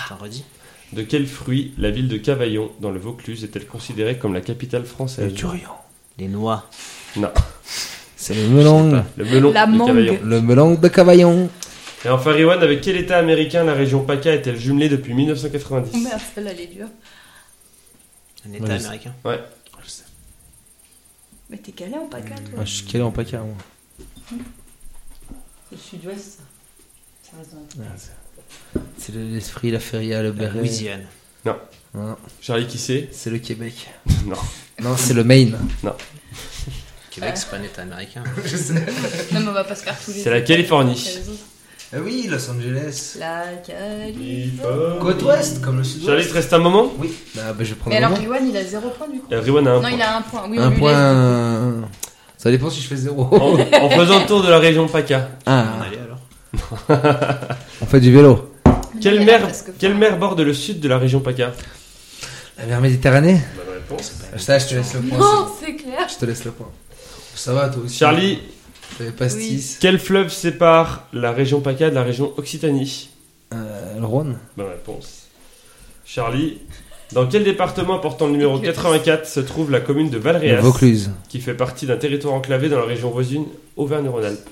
T'en redis De quel fruit la ville de Cavaillon, dans le Vaucluse, est-elle considérée comme la capitale française Les noix. C'est le melon. Le melon La de mangue. Cavaillon. Le melon de Cavaillon. Et enfin, Riwan, avec quel état américain la région PACA est-elle jumelée depuis 1990 Oh merde, celle-là elle est dure. Un état Ouais, je sais. américain. Mais t'es calé en PACA toi Ouais, je suis calé en PACA, moi. Le sud-ouest, ça. Ça reste dans la- C'est le- l'esprit, la feria, le La béret. Louisiane. Non, Charlie, qui c'est? C'est le Québec. Non. Non, c'est le Maine. Québec, c'est pas un état américain. *laughs* Non, mais on va pas se faire tous les C'est la Californie. c'est les autres. Ah oui, Los Angeles. La Californie. Côte ouest, comme le sud Charlie, il te reste un moment? Oui. Ah, bah, je vais prendre Mais un alors, moment. Riwan il a zéro point du coup. Euh, Riwan a un non, point. il a un point. Oui, Un lui point. Ça dépend si je fais zéro. En, en faisant le tour de la région PACA. Ah, allait alors. On fait du vélo. Quelle mer, quelle borde le sud de la région PACA? La mer Méditerranée? Bonne réponse. Ça, je te laisse le point. Non, c'est clair. Je te laisse le point. Ça va, toi aussi. Charlie, quel fleuve sépare la région PACA de la région Occitanie? Euh, le Rhône. Bonne réponse. Charlie, dans quel département portant le numéro 84 se trouve la commune de Valréas Vaucluse. qui fait partie d'un territoire enclavé dans la région voisine Auvergne-Rhône-Alpes?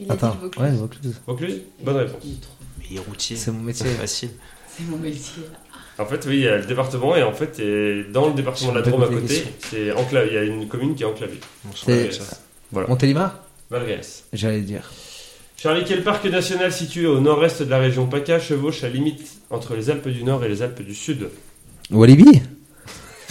Il a dit Attends. Vaucluse. Ouais, le Vaucluse. Vaucluse Bonne réponse. Il est trop- Mais il est routier. C'est mon métier. C'est facile. C'est mon métier. En fait, oui, il y a le département et en fait, et dans le département de la Drôme à côté, c'est enclavé. Il y a une commune qui est enclavée. C'est-. Voilà. Montélimar Valréas. J'allais dire. Charlie, quel parc national situé au nord-est de la région PACA chevauche à limite entre les Alpes du Nord et les Alpes du Sud? Walibi *laughs* *laughs*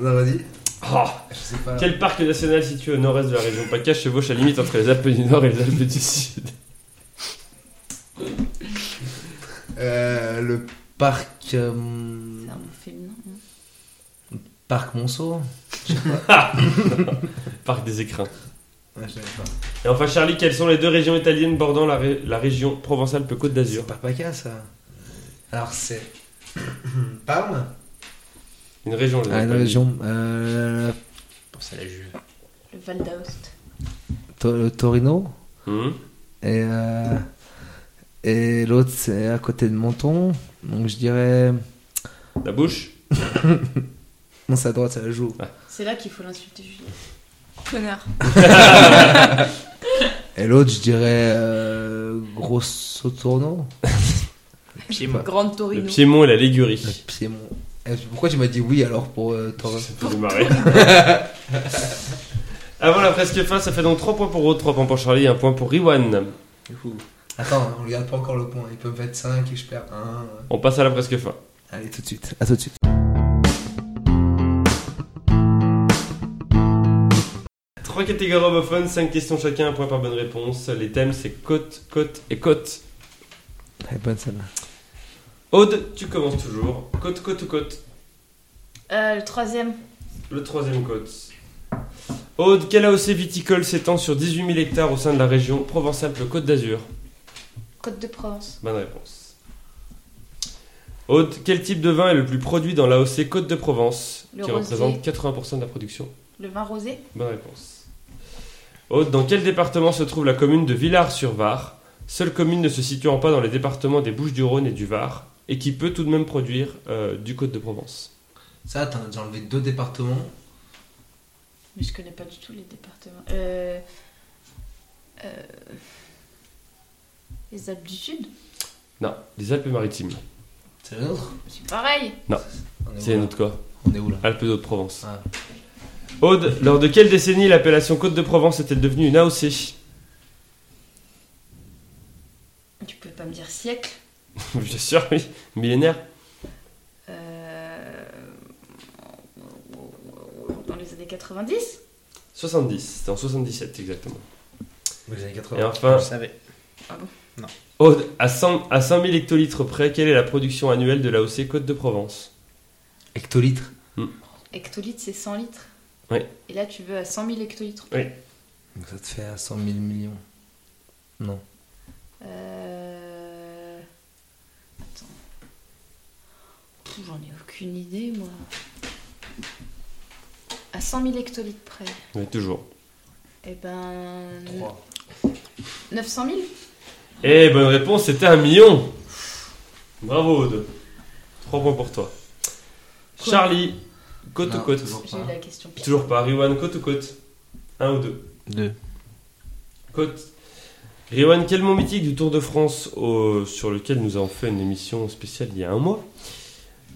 Non, vas-y. Ah Je sais pas. Quel parc national situé au nord-est de la région PACA chevauche à limite entre les Alpes du Nord et les Alpes du Sud? Euh, le parc. euh, C'est un mot féminin. hein. parc Monceau *laughs* Parc des écrins. Ouais, je savais pas. Et enfin, Charlie, quelles sont les deux régions italiennes bordant la, ré- la région Provence-Alpes-Côte d'Azur? C'est Parpaca ça. Alors c'est. *coughs* Parme Une région, les Ah, une région. Euh, Pense à la Juve. Le Val d'Aoste. To- Torino. Hum. Et, euh, et l'autre c'est à côté de Menton. Donc je dirais. La bouche *laughs* Non, c'est à droite, ça la joue. C'est là qu'il faut l'insulter, Julien. Connard. *laughs* Et l'autre, je dirais. Euh, Grosso Torno. Piémont. Grande Le Torino. Piémont et la Ligurie. Le Piémont. Eh, Pourquoi tu m'as dit oui alors pour euh, Torino Ça fait marrer. *laughs* Avant la presque fin, ça fait donc 3 points pour Aude, 3 points pour Charlie et 1 point pour Riwan. Attends, on regarde pas encore le point. Il peut me mettre 5 et je perds 1. On passe à la presque fin. Allez, tout de suite. À tout de suite. Trois catégories homophones, 5 questions chacun, un point par bonne réponse. Les thèmes c'est côte, côte et côte. Elle est bonne celle-là. Aude, tu commences toujours. Côte, côte ou côte Euh, le troisième. Le troisième côte. Aude, quel AOC viticole s'étend sur 18 000 hectares au sein de la région Provence-Alpes-Côte d'Azur Côte de Provence. Bonne réponse. Aude, quel type de vin est le plus produit dans l'AOC Côte de Provence Le qui rosé. représente 80% de la production Le vin rosé. Bonne réponse. Aude, dans quel département se trouve la commune de Villars-sur-Var? Seule commune ne se situant pas dans les départements des Bouches-du-Rhône et du Var et qui peut tout de même produire euh, du Côte de Provence. Ça, t'en as déjà enlevé deux départements. Mais je connais pas du tout les départements. Euh... euh, Les Alpes du Sud? Non, les Alpes-Maritimes. C'est le nôtre C'est pareil. On est C'est où, là? notre quoi? On est où là? Alpes-de-Haute-Provence. Ah. Aude, lors de quelle décennie l'appellation Côte de Provence est-elle devenue une AOC Tu peux pas me dire siècle. *laughs* Bien sûr, oui. Millénaire Euh... Dans les années 90 70, c'était en 77 exactement. Les années Et 80. Je enfin, le savais. Aude, à 100, à 100 000 hectolitres près, quelle est la production annuelle de l'AOC Côte de Provence? Hectolitres. Hectolitres, c'est 100 litres? Oui. Et là, tu veux à 100 000 hectolitres? Donc ça te fait à 100 000 millions. Non. Euh... J'en ai aucune idée, moi. À 100 000 hectolitres près. Oui, toujours. Eh ben. 3. 900 000 Eh, bonne réponse, c'était un million Bravo Aude. 3 points pour toi. Quoi Charlie, côte ou Non, côte toujours la question pas. Riwan, côte ou côte Un ou deux Deux. Côte. Riwan, quel mont mythique du Tour de France au- sur lequel nous avons fait une émission spéciale il y a un mois?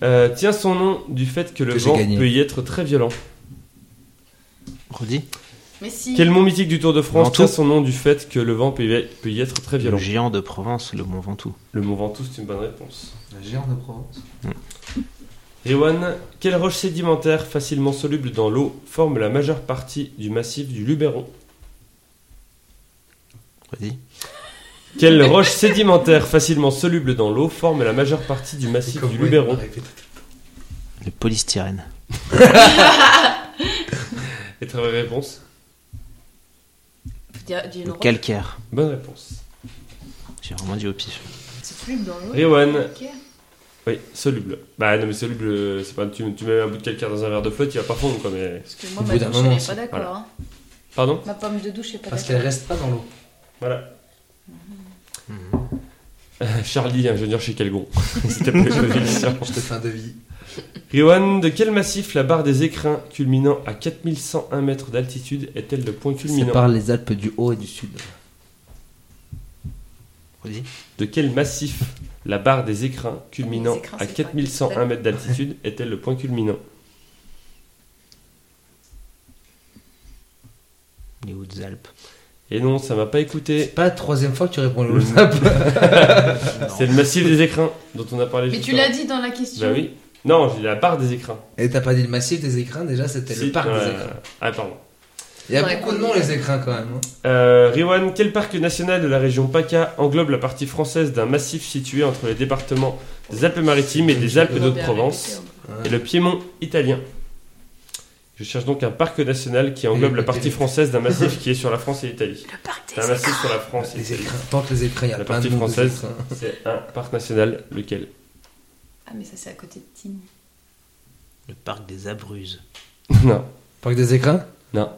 Euh, tient son nom du fait que le Que j'ai vent gagné. peut y être très violent Redis. Mais si. Quel mont mythique du Tour de France Ventoux. tient son nom du fait que le vent peut y, peut y être très Le violent géant de Provence, le Mont Ventoux. Le mont Ventoux, c'est une bonne réponse. La géante de Provence. Riwan, quelle roche sédimentaire facilement soluble dans l'eau forme la majeure partie du massif du Luberon? Redis. Quelle *laughs* roche sédimentaire facilement soluble dans l'eau forme la majeure partie du massif du Luberon Le polystyrène. *laughs* Et très vraie réponse Dis- dis une Le roche. calcaire. Bonne réponse. J'ai vraiment dit au pif. C'est fluide dans l'eau. Riwan, Ok. oui, soluble. Bah non mais soluble, euh, c'est pas tu, tu mets un bout de calcaire dans un verre de flotte, il va pas fondre quoi mais... Parce que moi, Au ma bout d'un douche, elle moment, est pas d'accord. voilà. hein. Pardon? Ma pomme de douche est pas Parce qu'elle d'accord. reste pas dans l'eau. Voilà. Euh, Charlie, ingénieur chez Calgon. C'était pas une position. Je te fais un devis. Riwan, de quel massif la barre des écrins culminant à 4101 mètres d'altitude est-elle le point C'est culminant par les Alpes du Haut et du Sud. De quel massif la barre des écrins culminant écrins, à c'est pas 4101 mètres d'altitude est-elle le point culminant Les Hautes-Alpes. Et non, ça m'a pas écouté. C'est pas la troisième fois que tu réponds Le- le Alpes. C'est le massif des écrins dont on a parlé Mais tu l'as dit dans la question. Bah oui. Non, j'ai la barre des écrins. Et t'as pas dit le massif des écrins déjà, c'était Si, le parc des écrins. Ah, pardon. Il y a beaucoup de noms, les écrins, quand même. hein. Euh, Riwan, quel parc national de la région PACA englobe la partie française d'un massif situé entre les départements des Alpes-Maritimes et des Alpes d'Haute-Provence et le Piémont italien? Je cherche donc un parc national qui englobe la partie française d'un *laughs* massif qui est sur la France et l'Italie. Le parc C'est un massif sur la France et Les l'Italie. écrins, tente les écrins, il y a La plein de partie noms des française. écrins. *laughs* C'est un parc national, lequel? Ah, mais ça, c'est à côté de Tignes. Le parc des Abruzes. Non, Parc des écrins? Non.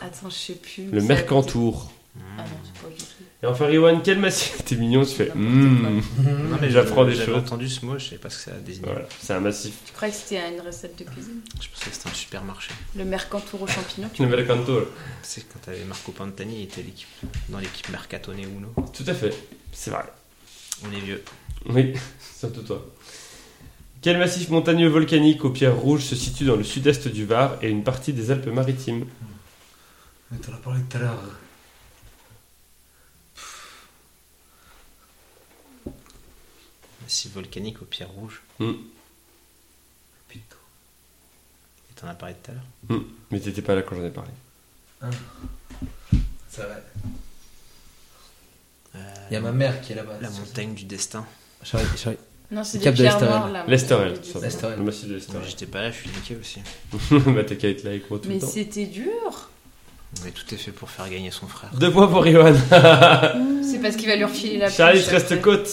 Attends, je sais plus. Le c'est à côté- Mercantour. Ah non, Et enfin, Riwan, quel massif T'es mignon, tu fais. hmm. Non, mais J'apprends des j'avais choses. entendu ce mot, je savais pas ce que ça désignait. Voilà, c'est un massif. Je croyais que c'était une recette de cuisine. Je pensais que c'était un supermarché. Le Mercantour aux champignons. Le Mercantour. C'est quand t'avais Marco Pantani, il était l'équipe, dans l'équipe Mercatone Uno. Tout à fait, c'est vrai. On est vieux. Oui, *laughs* surtout toi. Quel massif montagneux volcanique aux pierres rouges se situe dans le sud-est du Var et une partie des Alpes-Maritimes? Mais t'en as parlé tout à l'heure. Massif volcanique aux pierres rouges. Hmm. Putain. Et t'en as parlé tout à l'heure? Mais t'étais pas là quand j'en ai parlé. C'est vrai. Euh, Il y a ma mère qui est là-bas. La montagne du destin. Charlie, Charlie. Non, c'est Cap des de pierres noires là. Mais-. L'Estérel. Le massif de Moi, l'Estérel. J'étais pas là, je suis niqué aussi. *laughs* bah t'as qu'à être là avec moi tout Mais le temps. c'était dur. Mais tout est fait pour faire gagner son frère. Deux points pour Riwan. *laughs* C'est parce qu'il va lui refiler la Charlie, reste côte.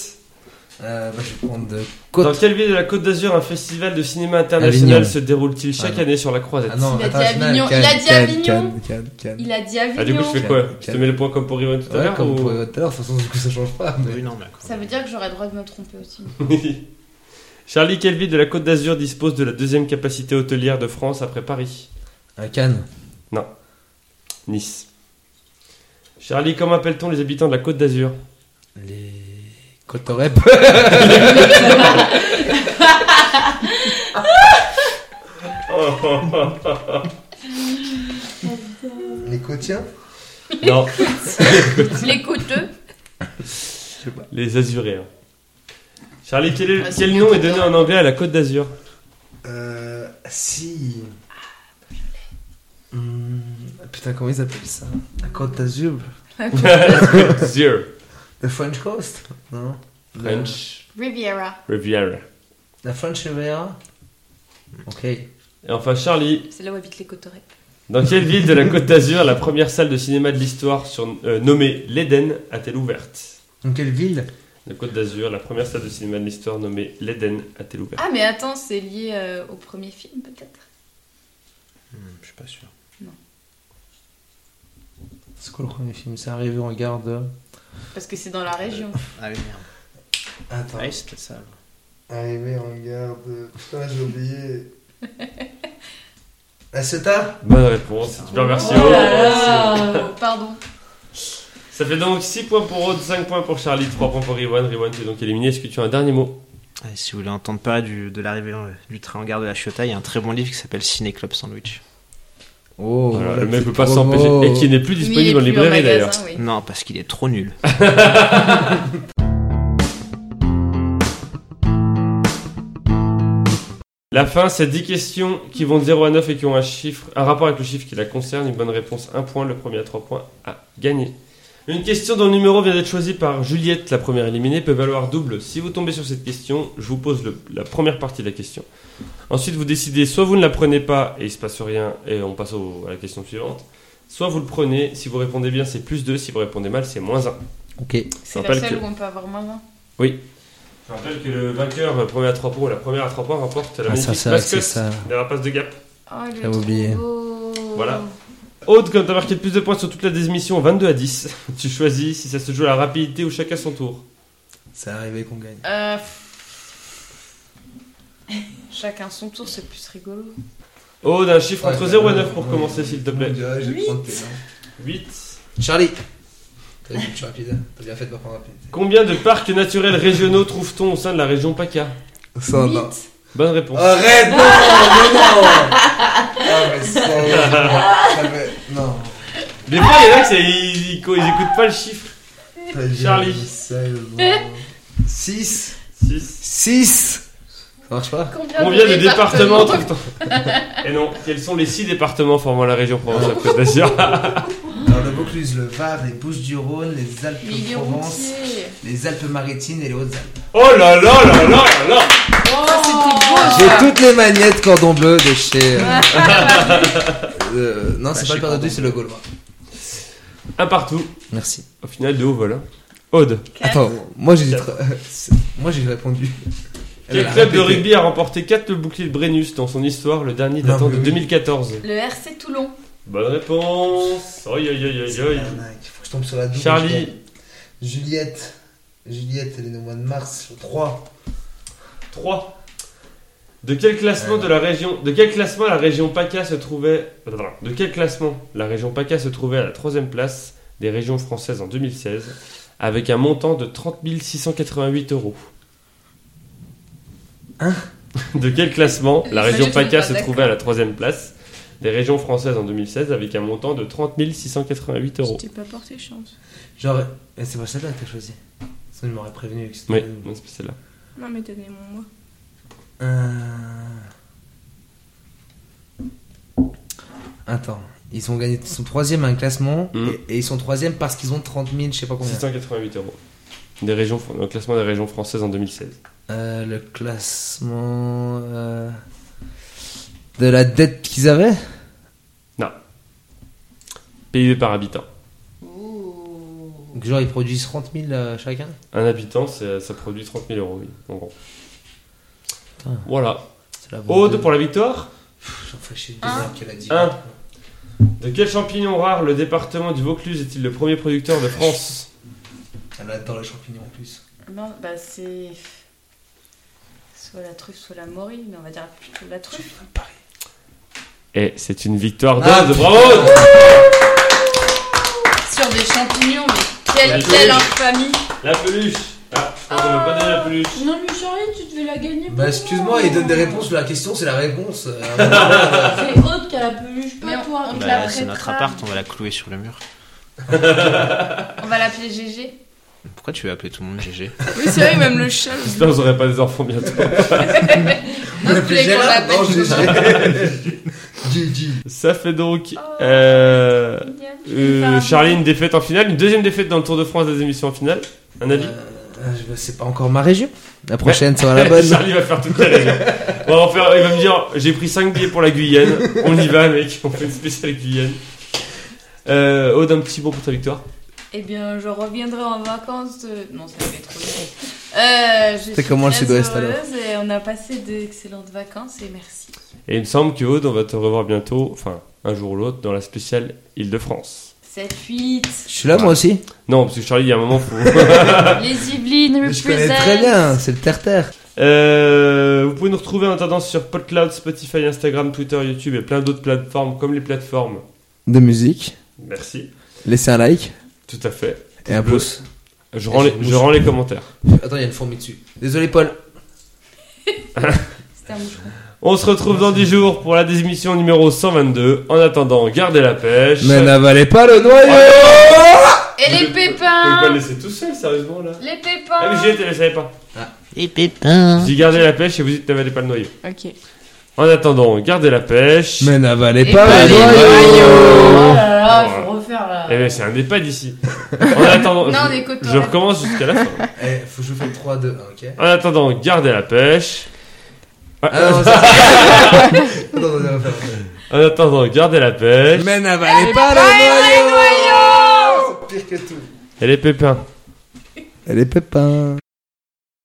Euh, bah, je vais prendre de Dans côte. quelle ville de la Côte d'Azur un festival de cinéma international Avignon. se déroule-t-il chaque Ah non. année sur la Croisette Ah non, Il a dit international, Avignon, il a dit Avignon. Cannes, Cannes, Cannes. Il a dit Ah du coup Avignon. je fais quoi Je te mets le point comme pour Riwan tout à Ouais, l'heure comme ou- pour tout à l'heure, de toute façon, du coup, ça change pas. Mais... Oui, non, mais d'accord. Ça veut dire que j'aurais le droit de me tromper aussi. *laughs* Oui. Charlie, quelle ville de la Côte d'Azur dispose de la deuxième capacité hôtelière de France après Paris? Un Cannes. Nice. Charlie, comment appelle-t-on les habitants de la Côte d'Azur? Les Cotorep. *laughs* Les Cotiens Non, *laughs* Les coûteux. les Azuréens. Charlie, quel, est- Ah, c'est quel mieux nom est donné en anglais à la Côte d'Azur Euh. Si. Hmm, Putain, comment ils appellent ça? La Côte d'Azur *laughs* Zur. The French Coast Non? French Riviera. Riviera. La French Riviera? Ok. Et enfin, Charlie, C'est là où habitent les cotorets. dans quelle ville de la Côte d'Azur la première salle de cinéma de l'histoire sur- euh, nommée l'Eden a-t-elle ouverte? Dans quelle ville? La Côte d'Azur, la première salle de cinéma de l'histoire nommée l'Eden a-t-elle ouverte? Ah, mais attends, c'est lié euh, au premier film peut-être? Hmm, je suis pas sûr. C'est quoi le premier film? C'est arrivé en gare de. Parce que c'est dans la région. Ah oui, merde. Attends. Ah oui, c'était ça. alors. Arrivé en gare de. Putain, j'ai oublié. *laughs* La Ceuta Bonne réponse, super merci. Oh Oh. là là. Pardon. Ça fait donc 6 points pour Aude, 5 points pour Charlie, 3 points pour Riwan. Riwan, tu es donc éliminé. Est-ce que tu as un dernier mot? Allez, si vous voulez entendre parler du, de l'arrivée euh, du train en gare de la Ciotat, il y a un très bon livre qui s'appelle Ciné Club Sandwich. Oh, Voilà, la Le mec petite peut pas s'empêcher. Et qui n'est plus disponible en librairie d'ailleurs. oui. Non, parce qu'il est trop nul. *laughs* La fin, c'est 10 questions qui vont de 0 à 9 et qui ont un chiffre, un rapport avec le chiffre qui la concerne. Une bonne réponse, 1 point. Le premier à 3 points à gagner. Une question dont le numéro vient d'être choisi par Juliette, la première éliminée, peut valoir double. Si vous tombez sur cette question, je vous pose le- la première partie de la question. Ensuite, vous décidez soit vous ne la prenez pas et il se passe rien et on passe au- à la question suivante. Soit vous le prenez, si vous répondez bien, c'est plus 2, si vous répondez mal, c'est moins 1. Ok. C'est rappelle la seule que- où on peut avoir moins 20. Je rappelle que le vainqueur, le premier à 3 points ou la première à 3 points, remporte la Ah, ça, magnifique c'est mascotte ça. des rapaces de Gap. Oh, J'avais trop oublié. Voilà. Aude, comme t'as marqué le plus de points sur toute la démission, 22 à 10, *laughs* tu choisis si ça se joue à la rapidité ou chacun son tour. C'est arrivé qu'on gagne. Euh, chacun son tour, c'est plus rigolo. Aude, un chiffre entre 0 et 9 pour commencer, s'il te plaît. J'ai 8. 8. Charlie T'as dit que tu es rapide, hein. t'as bien fait de pas prendre rapide. Combien de parcs naturels régionaux trouve-t-on au sein de la région PACA? Ça, 8. Bonne réponse. Arrête, non, mais non Ah, mais ça, *laughs* ça fait- Non. Des fois, il y en a que c'est- ils, ils- ils écoutent pas le chiffre. Charlie. 6 6. 6 Ça marche pas Combien de départements trouve-t-on *laughs* Et non, quels sont les six départements formant la région Provence-Alpes-Côte d'Azur *laughs* Alors le Vaucluse, le Var, les Bouches-du-Rhône, les Alpes-Provence, routier. les Alpes-Maritimes et les Hautes-Alpes. Oh là là là là là beau, J'ai toutes les magnettes cordon bleu de chez. euh, *laughs* euh, non, c'est Bah, pas chez le cordon bleu, c'est le Gaulois. Un partout. Merci. Au final, de haut vol. hein. Aude. Attends, moi j'ai dit. *laughs* c'est- Moi j'ai répondu. *laughs* Elle Quel a club de répété. rugby a remporté 4 le bouclier de Brennus dans son histoire, le dernier Non, datant mais de oui. 2014 Le RC Toulon. Bonne réponse Aïe aïe aïe C'est aïe aïe l'arnaque. Faut que je tombe sur la double. Charlie. Juliette. Juliette, elle est au mois de mars. 3. 3. De quel classement de la région de quel classement la région PACA se trouvait de quel classement la région PACA se trouvait à la troisième place des régions françaises en 2016 avec un montant de 30 688 euros? Hein? *laughs* De quel classement la région PACA se trouvait à la troisième place des régions françaises en 2016 avec un montant de 30 688 euros? Je t'ai pas porté chance. Genre. Mais c'est pas celle-là que t'as choisi. Sinon, il m'aurait prévenu que c'était. Oui, non, c'est celle-là. Non, mais mon mois. Euh... Attends. Ils sont gagnés, ils sont troisième à un classement Mm. et, et ils sont troisième parce qu'ils ont 30 000, je sais pas combien. 688 euros. Des régions, le classement des régions françaises en 2016. Euh, le classement euh, de la dette qu'ils avaient? PIB par habitant. Donc, Genre ils produisent 30 000 euh, chacun? Un habitant, c'est- ça produit 30 000 euros, oui, en gros. Putain. Voilà. Aude pour la victoire? J'en fais chier qu'elle a dit. Un. De quel champignon rare le département du Vaucluse est-il le premier producteur de France? Elle adore les champignons en plus. Non, bah c'est. Soit la truffe, soit la morille, mais on va dire plutôt la truffe. Et c'est une victoire Ah, d'Aude, bravo Aude Sur des champignons, quelle, La quelle peluche. infamie La peluche Ah, je crois qu'on veut pas donner la peluche. Non, mais Charlie, tu devais la gagner. Bah excuse-moi, moi. il donne des réponses, la question c'est la réponse. Euh, *laughs* euh, C'est Aude qui a la peluche, Mais pas on- toi. on- Bah, la c'est notre prêtera. appart, on va la clouer sur le mur. *laughs* *laughs* On va l'appeler GG. Pourquoi tu veux appeler tout le monde GG Oui, c'est vrai, même le chat. J'espère que vous aurez pas des enfants bientôt. Non, le tous les Gérard, qu'on non. Ça fait donc euh, euh, Charlie une défaite en finale, une deuxième défaite dans le Tour de France des émissions en finale. Un avis Euh, je- c'est pas encore ma région. La prochaine sera la bonne. *laughs* Charlie va faire toutes les régions. On va en faire, il va me dire j'ai pris 5 billets pour la Guyane. On y va, mec. On fait une spéciale Guyane. Euh, Aude, un petit mot pour ta victoire. Eh bien, je reviendrai en vacances. de- Non, ça fait trop long. Euh, suis comment le sud-ouest, alors et on a passé d'excellentes vacances et merci. Et il me semble que Aude, on va te revoir bientôt, enfin un jour ou l'autre, dans la spéciale Île-de-France. 7-8. Je suis là moi aussi. Non, parce que Charlie, il y a un moment, faut. *laughs* Les Yvelines Je connais très bien, c'est le terre-terre. Euh, vous pouvez nous retrouver en attendant sur PodCloud, Spotify, Instagram, Twitter, YouTube et plein d'autres plateformes comme les plateformes. De musique. Merci. Laissez un like Tout à fait. et un pouce. Je rends, les, je rends les commentaires. Attends, il y a une fourmi dessus. Désolé Paul. *laughs* C'était un moucheron. On se retrouve dans 10 jours pour la désémission numéro 122. En attendant, gardez la pêche. Mais n'avalez pas le noyau Et les Vous pouvez pas pépins le laisser tout seul, sérieusement, là Les Ah, mais pépins Juliette, elle savait pas. Les pépins. Je dis gardez la pêche et vous dites n'avalez pas le noyau. Ok. En attendant, gardez la pêche. Mais n'avalez Et pas pas le noyau Oh là là, faut là. Eh ben, c'est un EHPAD ici. *laughs* En attendant, Non, je, je recommence jusqu'à la fin. *laughs* Eh, faut que je vous fasse 3, 2, 1, ok En attendant, gardez la pêche. Ah non, ça... *laughs* non, non, non, non, non. En attendant, gardez la pêche. Mais n'avalez pas le noyau C'est pire que tout. Et les pépins. Et les pépins